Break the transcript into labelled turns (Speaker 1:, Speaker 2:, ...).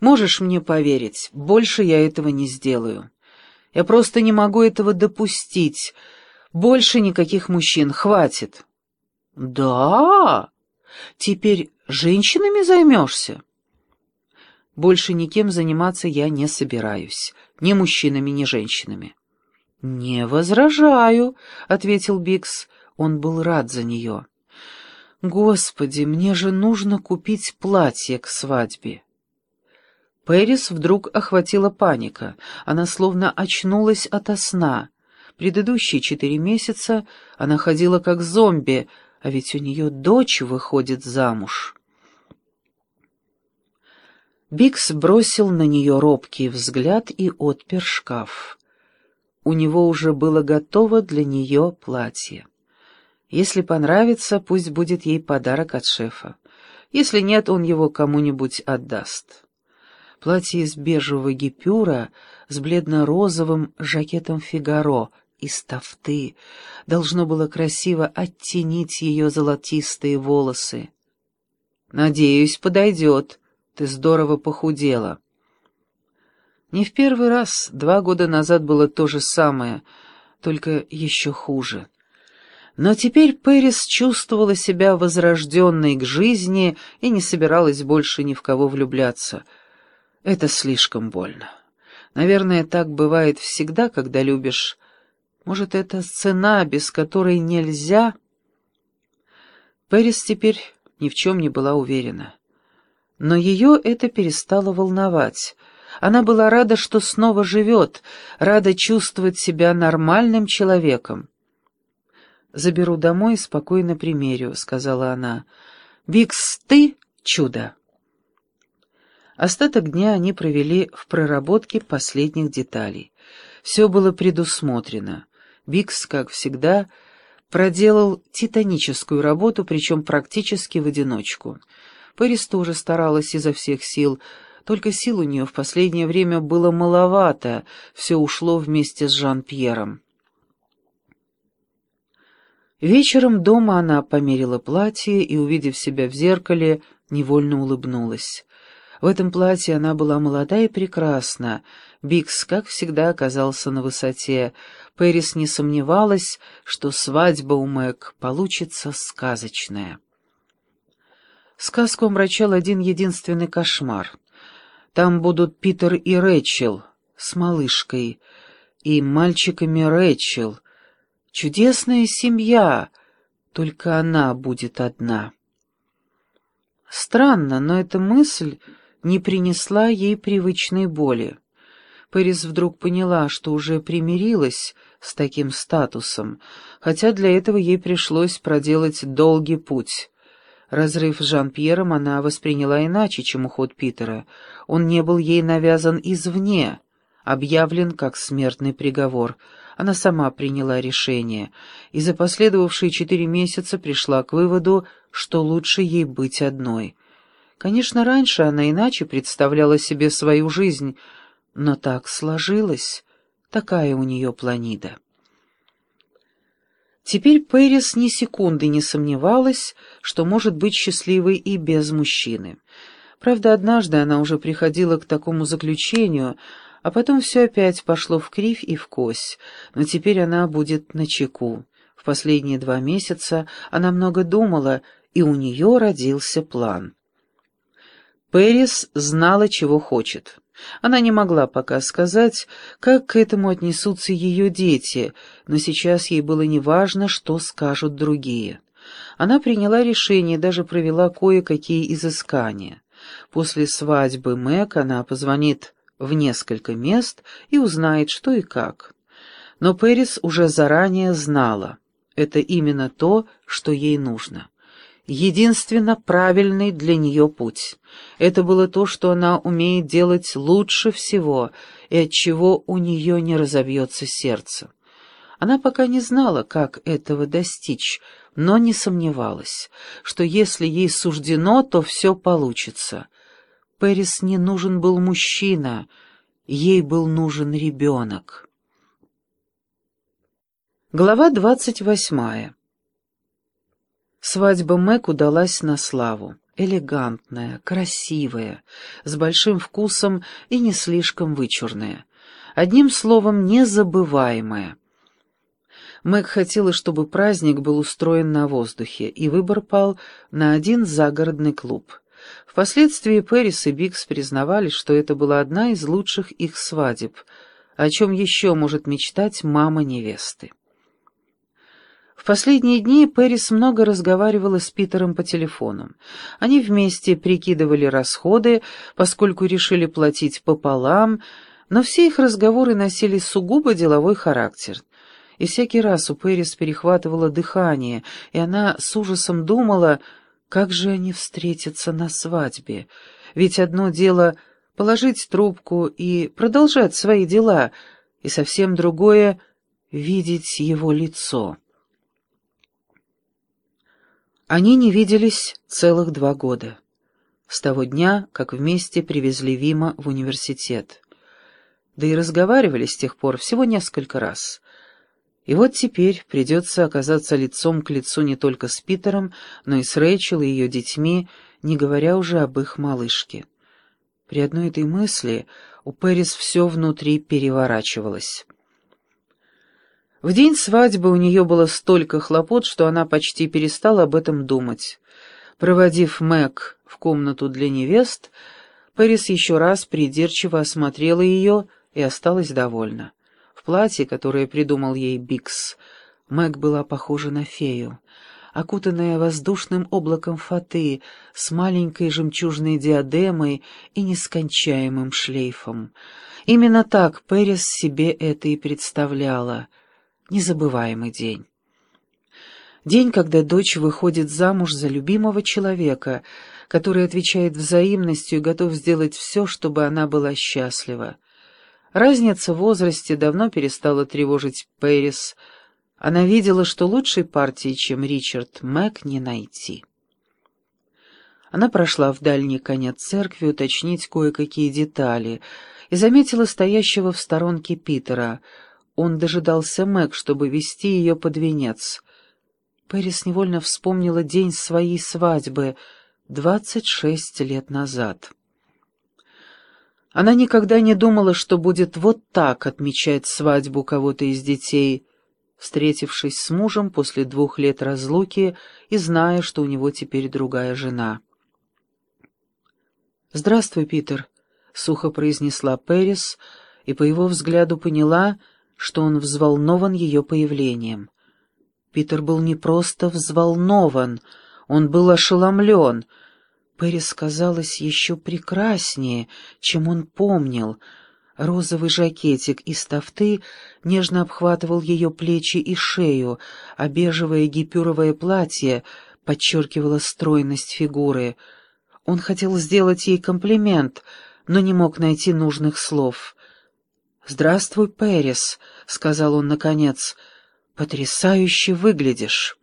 Speaker 1: Можешь мне поверить, больше я этого не сделаю. Я просто не могу этого допустить. Больше никаких мужчин, хватит. Да? Теперь женщинами займешься? Больше никем заниматься я не собираюсь. Ни мужчинами, ни женщинами. «Не возражаю», — ответил Бикс. Он был рад за нее. «Господи, мне же нужно купить платье к свадьбе». Пэрис вдруг охватила паника. Она словно очнулась ото сна. Предыдущие четыре месяца она ходила как зомби, а ведь у нее дочь выходит замуж. Бикс бросил на нее робкий взгляд и отпер шкаф. У него уже было готово для нее платье. Если понравится, пусть будет ей подарок от шефа. Если нет, он его кому-нибудь отдаст. Платье из бежевого гипюра с бледно-розовым жакетом «Фигаро» из тафты должно было красиво оттенить ее золотистые волосы. «Надеюсь, подойдет. Ты здорово похудела». Не в первый раз, два года назад было то же самое, только еще хуже. Но теперь Пэрис чувствовала себя возрожденной к жизни и не собиралась больше ни в кого влюбляться. Это слишком больно. Наверное, так бывает всегда, когда любишь. Может, это цена, без которой нельзя... Пэрис теперь ни в чем не была уверена. Но ее это перестало волновать. Она была рада, что снова живет, рада чувствовать себя нормальным человеком. «Заберу домой и спокойно примерю», — сказала она. «Викс, ты — чудо!» Остаток дня они провели в проработке последних деталей. Все было предусмотрено. Бикс, как всегда, проделал титаническую работу, причем практически в одиночку. Пэрис тоже старалась изо всех сил, только сил у нее в последнее время было маловато, все ушло вместе с Жан-Пьером. Вечером дома она померила платье и, увидев себя в зеркале, невольно улыбнулась. В этом платье она была молода и прекрасна. Бикс, как всегда, оказался на высоте. Пэрис не сомневалась, что свадьба у Мэг получится сказочная. Сказку омрачал один единственный кошмар. Там будут Питер и Рэчел с малышкой, и мальчиками Рэчел — Чудесная семья, только она будет одна. Странно, но эта мысль не принесла ей привычной боли. Пэрис вдруг поняла, что уже примирилась с таким статусом, хотя для этого ей пришлось проделать долгий путь. Разрыв с Жан-Пьером она восприняла иначе, чем уход Питера. Он не был ей навязан извне, объявлен как смертный приговор — она сама приняла решение и за последовавшие четыре месяца пришла к выводу, что лучше ей быть одной. Конечно, раньше она иначе представляла себе свою жизнь, но так сложилось, такая у нее планида. Теперь Пэрис ни секунды не сомневалась, что может быть счастливой и без мужчины. Правда, однажды она уже приходила к такому заключению — а потом все опять пошло в кривь и в кось, но теперь она будет на чеку. В последние два месяца она много думала, и у нее родился план. Пэрис знала, чего хочет. Она не могла пока сказать, как к этому отнесутся ее дети, но сейчас ей было неважно, что скажут другие. Она приняла решение, даже провела кое-какие изыскания. После свадьбы Мэг она позвонит в несколько мест и узнает, что и как. Но Пэрис уже заранее знала. Это именно то, что ей нужно. Единственно правильный для нее путь. Это было то, что она умеет делать лучше всего и от чего у нее не разобьется сердце. Она пока не знала, как этого достичь, но не сомневалась, что если ей суждено, то все получится. Пэрис не нужен был мужчина, ей был нужен ребенок. Глава двадцать восьмая Свадьба Мэг удалась на славу. элегантная, красивая, с большим вкусом и не слишком вычурная. Одним словом, незабываемая. Мэг хотела, чтобы праздник был устроен на воздухе, и выбор пал на один загородный клуб. Впоследствии Пэрис и Бикс признавали, что это была одна из лучших их свадеб, о чем еще может мечтать мама невесты. Последние дни Пэрис много разговаривала с Питером по телефону. Они вместе прикидывали расходы, поскольку решили платить пополам, но все их разговоры носили сугубо деловой характер. И всякий раз у Пэрис перехватывало дыхание, и она с ужасом думала, как же они встретятся на свадьбе. Ведь одно дело положить трубку и продолжать свои дела, и совсем другое — видеть его лицо. Они не виделись целых два года. С того дня, как вместе привезли Вима в университет. Да и разговаривали с тех пор всего несколько раз. И вот теперь придется оказаться лицом к лицу не только с Питером, но и с Рэйчел и ее детьми, не говоря уже об их малышке. При одной этой мысли у Пэрис все внутри переворачивалось. В день свадьбы у нее было столько хлопот, что она почти перестала об этом думать. Проводив Мэг в комнату для невест, Пэрис еще раз придирчиво осмотрела ее и осталась довольна. В платье, которое придумал ей Бикс, Мэг была похожа на фею, окутанная воздушным облаком фаты с маленькой жемчужной диадемой и нескончаемым шлейфом. Именно так Пэрис себе это и представляла — незабываемый день. День, когда дочь выходит замуж за любимого человека, который отвечает взаимностью и готов сделать все, чтобы она была счастлива. Разница в возрасте давно перестала тревожить Пэрис. Она видела, что лучшей партии, чем Ричард Мэг, не найти. Она прошла в дальний конец церкви уточнить кое-какие детали и заметила стоящего в сторонке Питера — он дожидался Мэг, чтобы вести ее под венец. Пэрис невольно вспомнила день своей свадьбы, двадцать шесть лет назад. Она никогда не думала, что будет вот так отмечать свадьбу кого-то из детей, встретившись с мужем после двух лет разлуки и зная, что у него теперь другая жена. «Здравствуй, Питер», — сухо произнесла Пэрис, и по его взгляду поняла — что он взволнован ее появлением. Питер был не просто взволнован, он был ошеломлен. Пэрис казалась еще прекраснее, чем он помнил. Розовый жакетик из тафты нежно обхватывал ее плечи и шею, а бежевое гипюровое платье подчеркивало стройность фигуры. Он хотел сделать ей комплимент, но не мог найти нужных слов. «Здравствуй, Пэрис», — сказал он наконец. «Потрясающе выглядишь».